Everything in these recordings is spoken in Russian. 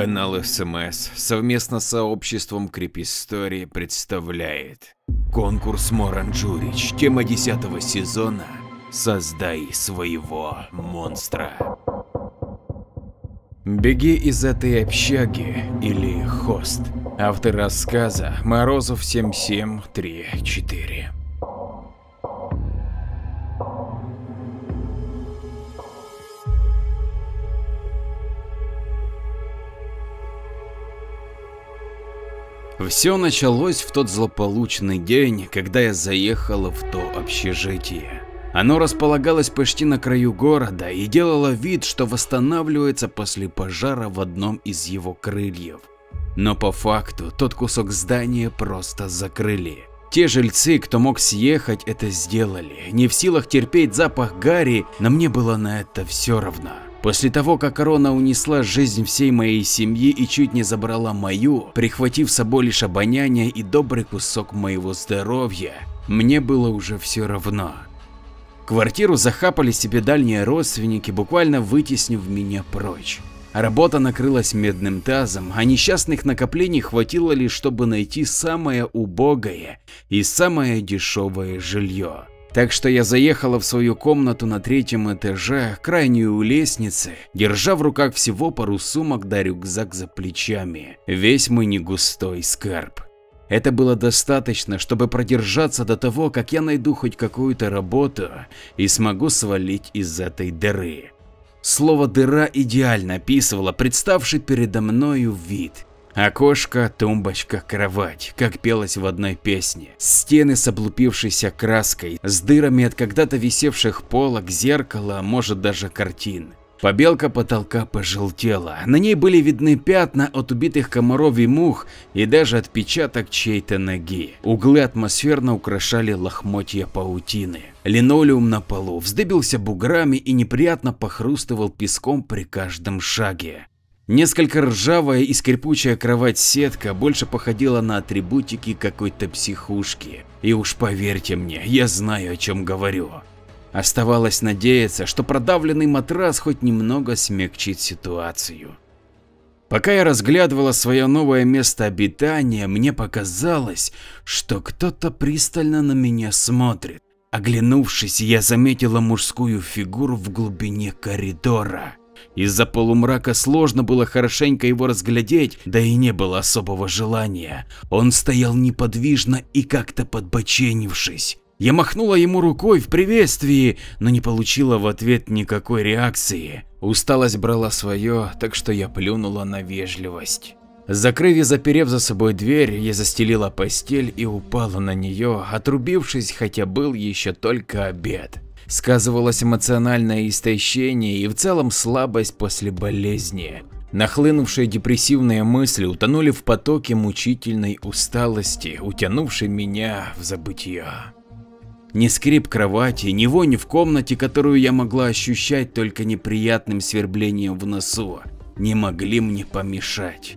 Канал СМС совместно с сообществом Крипистории представляет конкурс Моранджурич, тема 10 сезона «Создай своего монстра». Беги из этой общаги или хост. Автор рассказа Морозов 7734. Все началось в тот злополучный день, когда я заехала в то общежитие. Оно располагалось почти на краю города и делало вид, что восстанавливается после пожара в одном из его крыльев. Но по факту тот кусок здания просто закрыли. Те жильцы, кто мог съехать, это сделали. Не в силах терпеть запах гари, но мне было на это все равно. После того, как корона унесла жизнь всей моей семьи и чуть не забрала мою, прихватив с собой лишь обоняние и добрый кусок моего здоровья, мне было уже все равно. Квартиру захапали себе дальние родственники, буквально вытеснив меня прочь. Работа накрылась медным тазом, а несчастных накоплений хватило лишь, чтобы найти самое убогое и самое дешевое жилье. Так что я заехала в свою комнату на третьем этаже, крайнюю у лестницы, держа в руках всего пару сумок да рюкзак за плечами. Весь мой негустой скарб. Это было достаточно, чтобы продержаться до того, как я найду хоть какую-то работу и смогу свалить из этой дыры. Слово «дыра» идеально описывало представший передо мною вид. Окошко, тумбочка, кровать, как пелось в одной песне. Стены с облупившейся краской, с дырами от когда-то висевших полок, зеркала, а может даже картин. Побелка потолка пожелтела, на ней были видны пятна от убитых комаров и мух и даже отпечаток чьей-то ноги. Углы атмосферно украшали лохмотья паутины. Линолеум на полу вздыбился буграми и неприятно похрустывал песком при каждом шаге. Несколько ржавая и скрипучая кровать-сетка больше походила на атрибутики какой-то психушки. И уж поверьте мне, я знаю о чем говорю. Оставалось надеяться, что продавленный матрас хоть немного смягчит ситуацию. Пока я разглядывала свое новое место обитания, мне показалось, что кто-то пристально на меня смотрит. Оглянувшись, я заметила мужскую фигуру в глубине коридора. Из-за полумрака сложно было хорошенько его разглядеть, да и не было особого желания. Он стоял неподвижно и как-то подбоченившись. Я махнула ему рукой в приветствии, но не получила в ответ никакой реакции. Усталость брала свое, так что я плюнула на вежливость. Закрыв и заперев за собой дверь, я застелила постель и упала на нее, отрубившись, хотя был еще только обед сказывалось эмоциональное истощение и в целом слабость после болезни. Нахлынувшие депрессивные мысли утонули в потоке мучительной усталости, утянувшей меня в забытье. Ни скрип кровати, ни вонь в комнате, которую я могла ощущать только неприятным сверблением в носу, не могли мне помешать.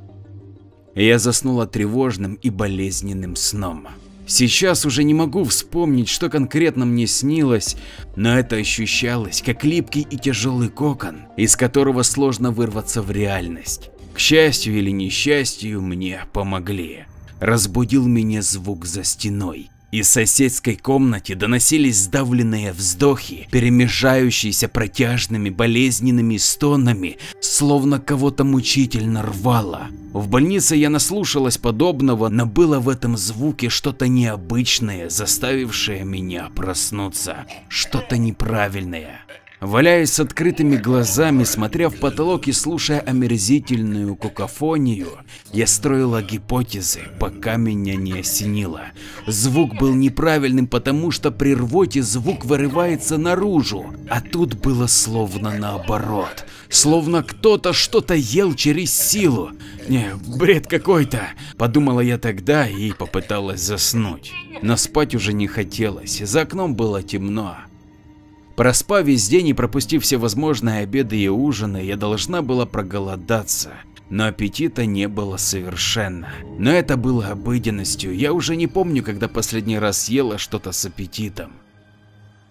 Я заснула тревожным и болезненным сном. Сейчас уже не могу вспомнить, что конкретно мне снилось, но это ощущалось как липкий и тяжелый кокон, из которого сложно вырваться в реальность. К счастью или несчастью, мне помогли. Разбудил меня звук за стеной. Из соседской комнаты доносились сдавленные вздохи, перемежающиеся протяжными болезненными стонами, словно кого-то мучительно рвало. В больнице я наслушалась подобного, но было в этом звуке что-то необычное, заставившее меня проснуться, что-то неправильное. Валяясь с открытыми глазами, смотря в потолок и слушая омерзительную кокофонию, я строила гипотезы, пока меня не осенило. Звук был неправильным, потому что при рвоте звук вырывается наружу, а тут было словно наоборот. Словно кто-то что-то ел через силу. Не, бред какой-то, подумала я тогда и попыталась заснуть. Но спать уже не хотелось, за окном было темно. Проспав весь день и пропустив все возможные обеды и ужины, я должна была проголодаться. Но аппетита не было совершенно. Но это было обыденностью, я уже не помню, когда последний раз съела что-то с аппетитом.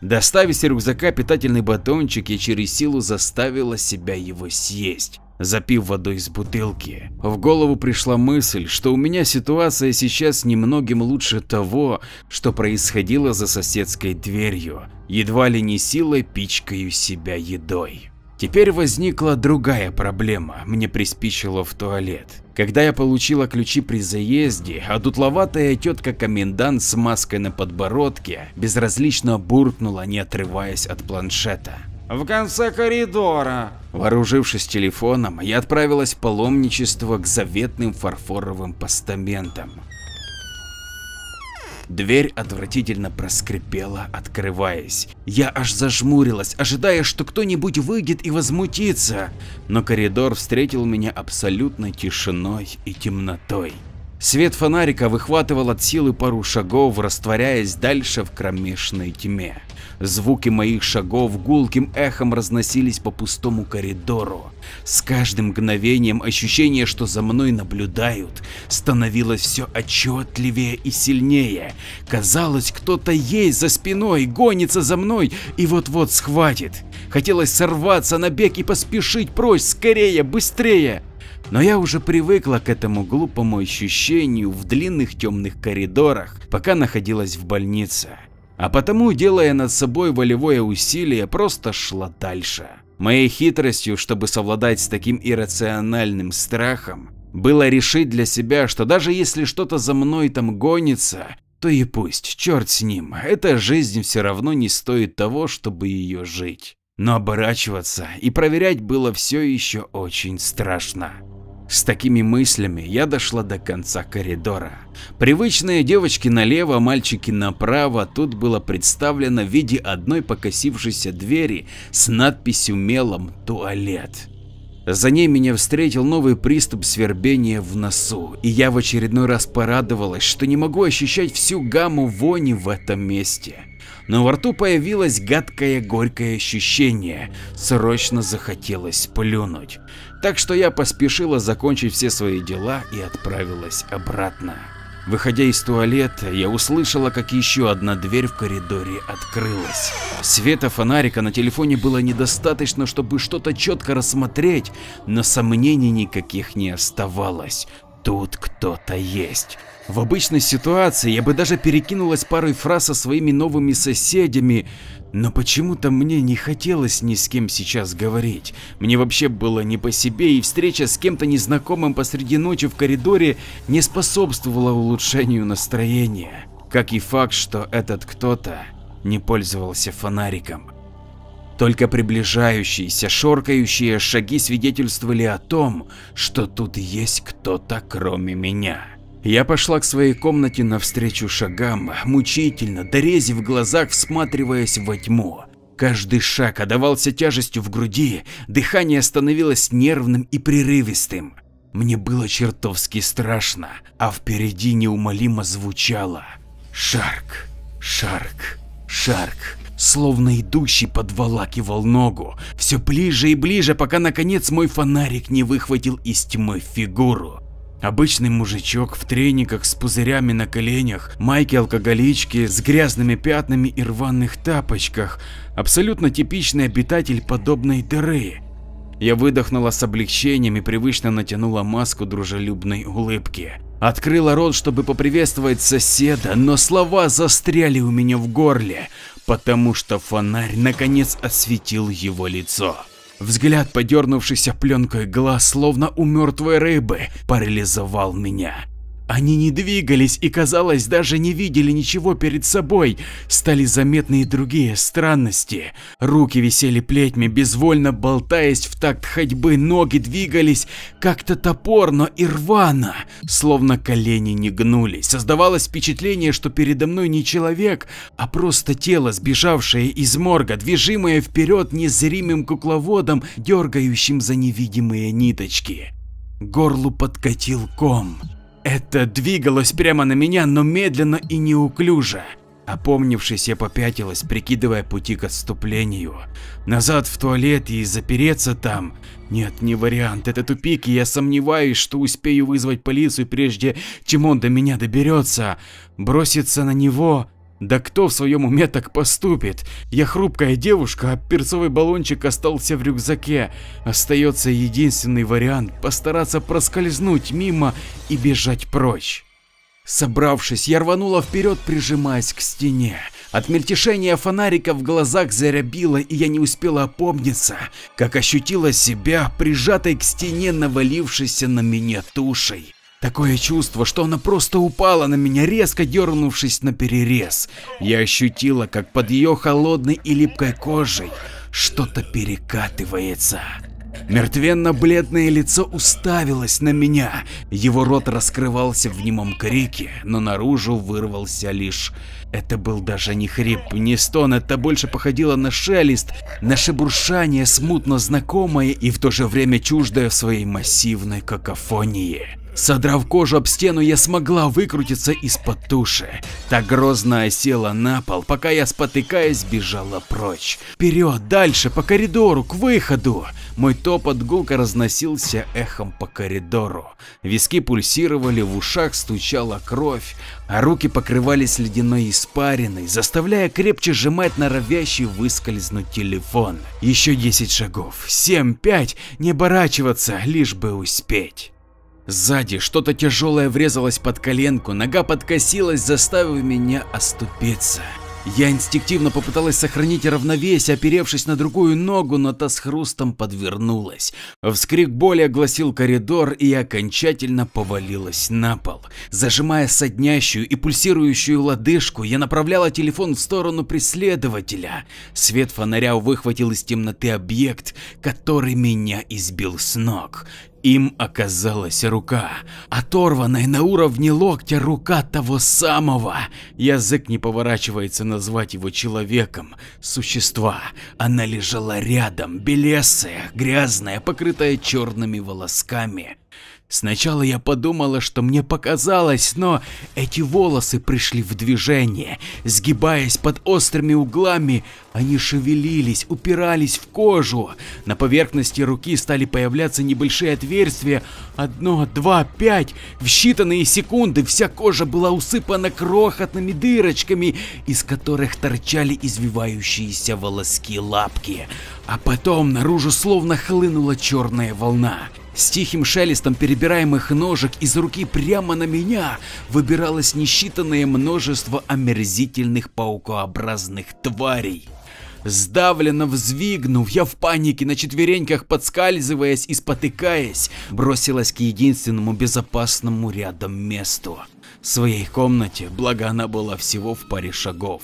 Доставив из рюкзака питательный батончик, я через силу заставила себя его съесть. Запив водой из бутылки. В голову пришла мысль, что у меня ситуация сейчас немногим лучше того, что происходило за соседской дверью, едва ли не силой пичкаю себя едой. Теперь возникла другая проблема, мне приспичило в туалет. Когда я получила ключи при заезде, а дутловатая тетка-комендант с маской на подбородке безразлично буркнула, не отрываясь от планшета. В конце коридора. Вооружившись телефоном, я отправилась в паломничество к заветным фарфоровым постаментам. Дверь отвратительно проскрипела, открываясь. Я аж зажмурилась, ожидая, что кто-нибудь выйдет и возмутится, но коридор встретил меня абсолютной тишиной и темнотой. Свет фонарика выхватывал от силы пару шагов, растворяясь дальше в кромешной тьме. Звуки моих шагов гулким эхом разносились по пустому коридору. С каждым мгновением ощущение, что за мной наблюдают, становилось все отчетливее и сильнее. Казалось, кто-то есть за спиной, гонится за мной и вот-вот схватит. Хотелось сорваться на бег и поспешить прочь, скорее, быстрее. Но я уже привыкла к этому глупому ощущению в длинных темных коридорах, пока находилась в больнице а потому, делая над собой волевое усилие, просто шла дальше. Моей хитростью, чтобы совладать с таким иррациональным страхом, было решить для себя, что даже если что-то за мной там гонится, то и пусть, черт с ним, эта жизнь все равно не стоит того, чтобы ее жить. Но оборачиваться и проверять было все еще очень страшно. С такими мыслями я дошла до конца коридора. Привычные девочки налево, мальчики направо тут было представлено в виде одной покосившейся двери с надписью мелом «Туалет». За ней меня встретил новый приступ свербения в носу, и я в очередной раз порадовалась, что не могу ощущать всю гамму вони в этом месте. Но во рту появилось гадкое горькое ощущение, срочно захотелось плюнуть так что я поспешила закончить все свои дела и отправилась обратно. Выходя из туалета, я услышала, как еще одна дверь в коридоре открылась. Света фонарика на телефоне было недостаточно, чтобы что-то четко рассмотреть, но сомнений никаких не оставалось. Тут кто-то есть. В обычной ситуации я бы даже перекинулась парой фраз со своими новыми соседями, но почему-то мне не хотелось ни с кем сейчас говорить. Мне вообще было не по себе, и встреча с кем-то незнакомым посреди ночи в коридоре не способствовала улучшению настроения. Как и факт, что этот кто-то не пользовался фонариком. Только приближающиеся, шоркающие шаги свидетельствовали о том, что тут есть кто-то кроме меня. Я пошла к своей комнате навстречу шагам, мучительно, дорезив в глазах, всматриваясь во тьму. Каждый шаг отдавался тяжестью в груди, дыхание становилось нервным и прерывистым. Мне было чертовски страшно, а впереди неумолимо звучало «Шарк, Шарк, Шарк», словно идущий подволакивал ногу, все ближе и ближе, пока наконец мой фонарик не выхватил из тьмы фигуру. Обычный мужичок в трениках с пузырями на коленях, майке-алкоголичке с грязными пятнами и рваных тапочках, абсолютно типичный обитатель подобной дыры. Я выдохнула с облегчением и привычно натянула маску дружелюбной улыбки. Открыла рот, чтобы поприветствовать соседа, но слова застряли у меня в горле, потому что фонарь наконец осветил его лицо. Взгляд, подернувшийся пленкой глаз, словно у мертвой рыбы, парализовал меня. Они не двигались и, казалось, даже не видели ничего перед собой. Стали заметны и другие странности. Руки висели плетьми, безвольно болтаясь в такт ходьбы, ноги двигались как-то топорно и рвано, словно колени не гнулись. Создавалось впечатление, что передо мной не человек, а просто тело, сбежавшее из морга, движимое вперед незримым кукловодом, дергающим за невидимые ниточки. Горлу подкатил ком. Это двигалось прямо на меня, но медленно и неуклюже. Опомнившись, я попятилась, прикидывая пути к отступлению. Назад в туалет и запереться там? Нет, не вариант, это тупик, и я сомневаюсь, что успею вызвать полицию, прежде чем он до меня доберется. Броситься на него? Да кто в своем уме так поступит? Я хрупкая девушка, а перцовый баллончик остался в рюкзаке. Остается единственный вариант – постараться проскользнуть мимо и бежать прочь. Собравшись, я рванула вперед, прижимаясь к стене. От мельтешения фонарика в глазах зарябило, и я не успела опомниться, как ощутила себя прижатой к стене, навалившейся на меня тушей. Такое чувство, что она просто упала на меня, резко дернувшись на перерез. Я ощутила, как под ее холодной и липкой кожей что-то перекатывается. Мертвенно-бледное лицо уставилось на меня, его рот раскрывался в немом крике, но наружу вырвался лишь... Это был даже не хрип, не стон, это больше походило на шелест, на шебуршание смутно знакомое и в то же время чуждое в своей массивной какофонии. Содрав кожу об стену, я смогла выкрутиться из-под туши. Так грозно осела на пол, пока я, спотыкаясь, бежала прочь. Вперед, дальше, по коридору, к выходу. Мой топот гулко разносился эхом по коридору. Виски пульсировали, в ушах стучала кровь, а руки покрывались ледяной испариной, заставляя крепче сжимать норовящий выскользнуть телефон. Еще 10 шагов, 7, 5, не оборачиваться, лишь бы успеть. Сзади что-то тяжелое врезалось под коленку, нога подкосилась, заставив меня оступиться. Я инстинктивно попыталась сохранить равновесие, оперевшись на другую ногу, но та с хрустом подвернулась. Вскрик боли огласил коридор, и окончательно повалилась на пол. Зажимая соднящую и пульсирующую лодыжку, я направляла телефон в сторону преследователя. Свет фонаря выхватил из темноты объект, который меня избил с ног. Им оказалась рука, оторванная на уровне локтя рука того самого. Язык не поворачивается назвать его человеком, существа. Она лежала рядом, белесая, грязная, покрытая черными волосками. Сначала я подумала, что мне показалось, но эти волосы пришли в движение. Сгибаясь под острыми углами, они шевелились, упирались в кожу. На поверхности руки стали появляться небольшие отверстия. Одно, два, пять. В считанные секунды вся кожа была усыпана крохотными дырочками, из которых торчали извивающиеся волоски лапки. А потом наружу словно хлынула черная волна. С тихим шелестом перебираемых ножек из руки прямо на меня выбиралось несчитанное множество омерзительных паукообразных тварей. Сдавленно взвигнув, я в панике на четвереньках подскальзываясь и спотыкаясь, бросилась к единственному безопасному рядом месту. Своей комнате, благо она была всего в паре шагов.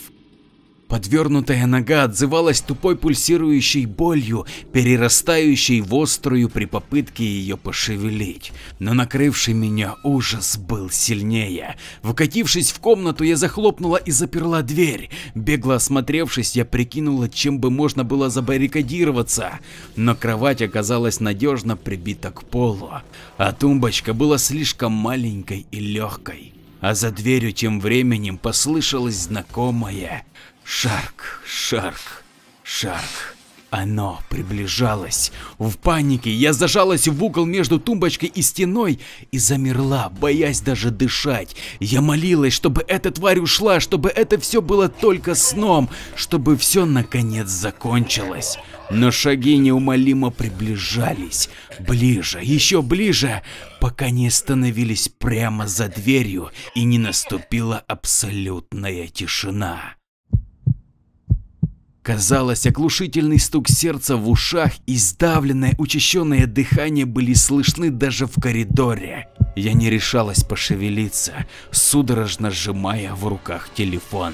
Подвернутая нога отзывалась тупой пульсирующей болью, перерастающей в острую при попытке ее пошевелить. Но накрывший меня ужас был сильнее. Вкатившись в комнату, я захлопнула и заперла дверь. Бегло осмотревшись, я прикинула, чем бы можно было забаррикадироваться. Но кровать оказалась надежно прибита к полу, а тумбочка была слишком маленькой и легкой. А за дверью тем временем послышалось знакомое Шарк, шарк, шарк. Оно приближалось. В панике я зажалась в угол между тумбочкой и стеной и замерла, боясь даже дышать. Я молилась, чтобы эта тварь ушла, чтобы это все было только сном, чтобы все наконец закончилось. Но шаги неумолимо приближались, ближе, еще ближе, пока не остановились прямо за дверью и не наступила абсолютная тишина. Казалось, оглушительный стук сердца в ушах и сдавленное, учащенное дыхание были слышны даже в коридоре. Я не решалась пошевелиться, судорожно сжимая в руках телефон.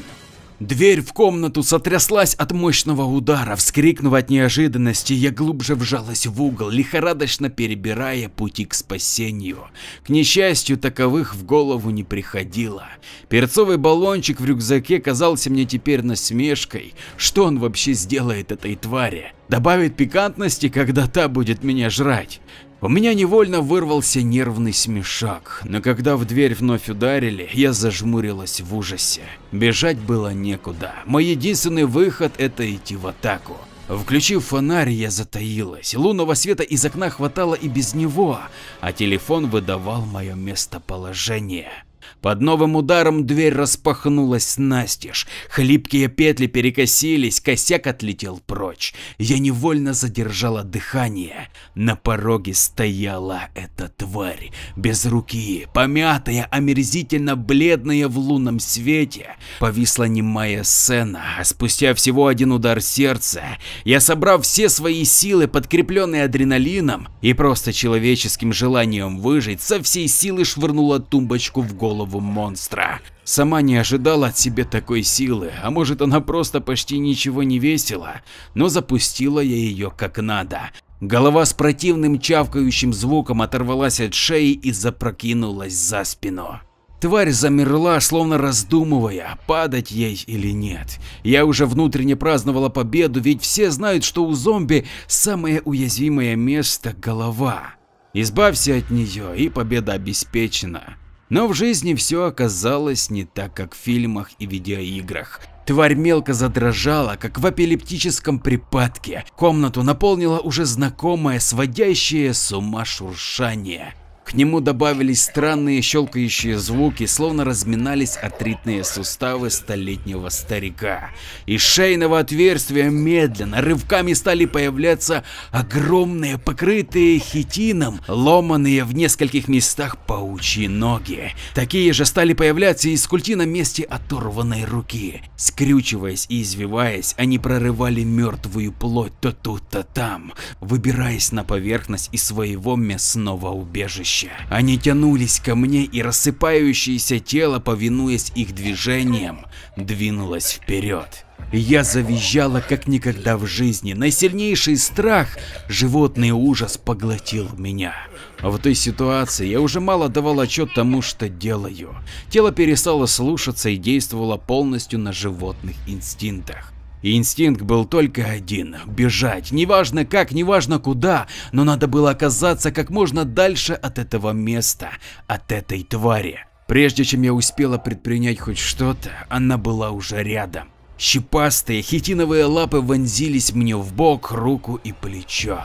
Дверь в комнату сотряслась от мощного удара. Вскрикнув от неожиданности, я глубже вжалась в угол, лихорадочно перебирая пути к спасению. К несчастью, таковых в голову не приходило. Перцовый баллончик в рюкзаке казался мне теперь насмешкой. Что он вообще сделает этой твари? Добавит пикантности, когда та будет меня жрать? У меня невольно вырвался нервный смешок, но когда в дверь вновь ударили, я зажмурилась в ужасе. Бежать было некуда. Мой единственный выход это идти в атаку. Включив фонарь, я затаилась. Лунного света из окна хватало и без него, а телефон выдавал мое местоположение. Под новым ударом дверь распахнулась настежь, хлипкие петли перекосились, косяк отлетел прочь. Я невольно задержала дыхание. На пороге стояла эта тварь, без руки, помятая, омерзительно бледная в лунном свете. Повисла немая сцена, а спустя всего один удар сердца, я, собрав все свои силы, подкрепленные адреналином и просто человеческим желанием выжить, со всей силы швырнула тумбочку в голову монстра. Сама не ожидала от себя такой силы, а может она просто почти ничего не весила, но запустила я ее как надо. Голова с противным чавкающим звуком оторвалась от шеи и запрокинулась за спину. Тварь замерла, словно раздумывая, падать ей или нет. Я уже внутренне праздновала победу, ведь все знают, что у зомби самое уязвимое место – голова. Избавься от нее, и победа обеспечена. Но в жизни все оказалось не так, как в фильмах и видеоиграх. Тварь мелко задрожала, как в эпилептическом припадке. Комнату наполнило уже знакомое, сводящее с ума шуршание. К нему добавились странные щелкающие звуки, словно разминались артритные суставы столетнего старика. Из шейного отверстия медленно, рывками стали появляться огромные, покрытые хитином, ломаные в нескольких местах паучьи ноги. Такие же стали появляться из культи на месте оторванной руки. Скрючиваясь и извиваясь, они прорывали мертвую плоть то тут, то там, выбираясь на поверхность из своего мясного убежища чудовища. Они тянулись ко мне, и рассыпающееся тело, повинуясь их движениям, двинулось вперед. Я завизжала как никогда в жизни. Наисильнейший страх, животный ужас поглотил меня. В той ситуации я уже мало давал отчет тому, что делаю. Тело перестало слушаться и действовало полностью на животных инстинктах. И инстинкт был только один – бежать, неважно как, неважно куда, но надо было оказаться как можно дальше от этого места, от этой твари. Прежде чем я успела предпринять хоть что-то, она была уже рядом. Щипастые хитиновые лапы вонзились мне в бок, руку и плечо.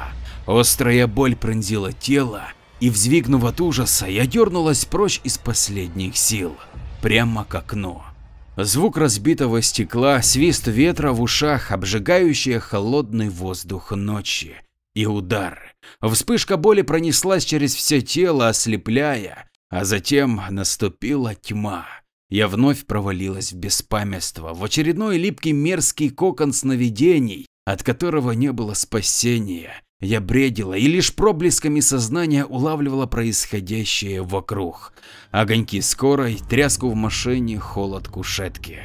Острая боль пронзила тело, и взвигнув от ужаса, я дернулась прочь из последних сил, прямо к окну. Звук разбитого стекла, свист ветра в ушах, обжигающий холодный воздух ночи. И удар. Вспышка боли пронеслась через все тело, ослепляя, а затем наступила тьма. Я вновь провалилась в беспамятство, в очередной липкий мерзкий кокон сновидений, от которого не было спасения. Я бредила и лишь проблесками сознания улавливала происходящее вокруг. Огоньки скорой, тряску в машине, холод кушетки.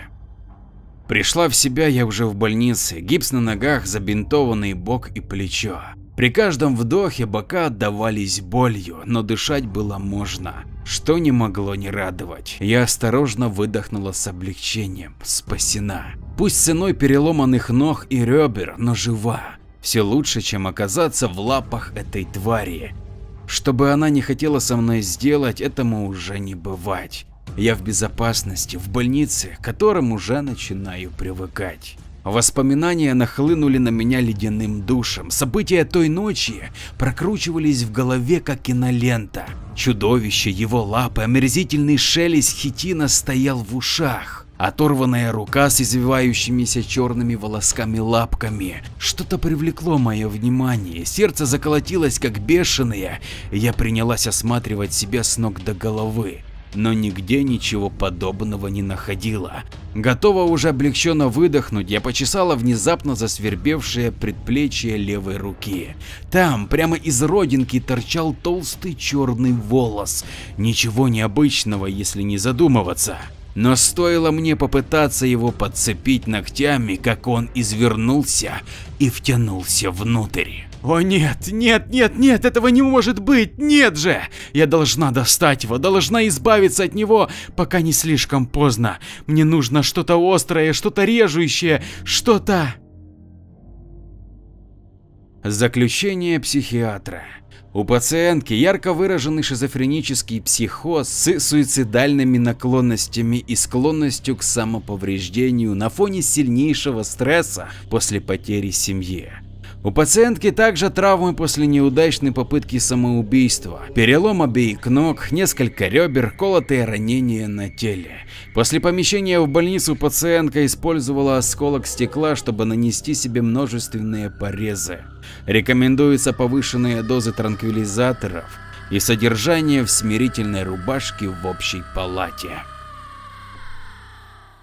Пришла в себя я уже в больнице, гипс на ногах, забинтованный бок и плечо. При каждом вдохе бока отдавались болью, но дышать было можно, что не могло не радовать. Я осторожно выдохнула с облегчением, спасена. Пусть ценой переломанных ног и ребер, но жива. Все лучше, чем оказаться в лапах этой твари. Что бы она не хотела со мной сделать, этому уже не бывать. Я в безопасности, в больнице, к которым уже начинаю привыкать. Воспоминания нахлынули на меня ледяным душем. События той ночи прокручивались в голове как кинолента. Чудовище, его лапы, омерзительный шелест хитина стоял в ушах. Оторванная рука с извивающимися черными волосками лапками. Что-то привлекло мое внимание, сердце заколотилось как бешеное, я принялась осматривать себя с ног до головы. Но нигде ничего подобного не находила. Готова уже облегченно выдохнуть, я почесала внезапно засвербевшее предплечье левой руки. Там, прямо из родинки, торчал толстый черный волос. Ничего необычного, если не задумываться. Но стоило мне попытаться его подцепить ногтями, как он извернулся и втянулся внутрь. О нет, нет, нет, нет, этого не может быть, нет же! Я должна достать его, должна избавиться от него, пока не слишком поздно. Мне нужно что-то острое, что-то режущее, что-то... Заключение психиатра. У пациентки ярко выраженный шизофренический психоз с суицидальными наклонностями и склонностью к самоповреждению на фоне сильнейшего стресса после потери семьи. У пациентки также травмы после неудачной попытки самоубийства, перелом обеих ног, несколько ребер, колотые ранения на теле. После помещения в больницу пациентка использовала осколок стекла, чтобы нанести себе множественные порезы. Рекомендуются повышенные дозы транквилизаторов и содержание в смирительной рубашке в общей палате.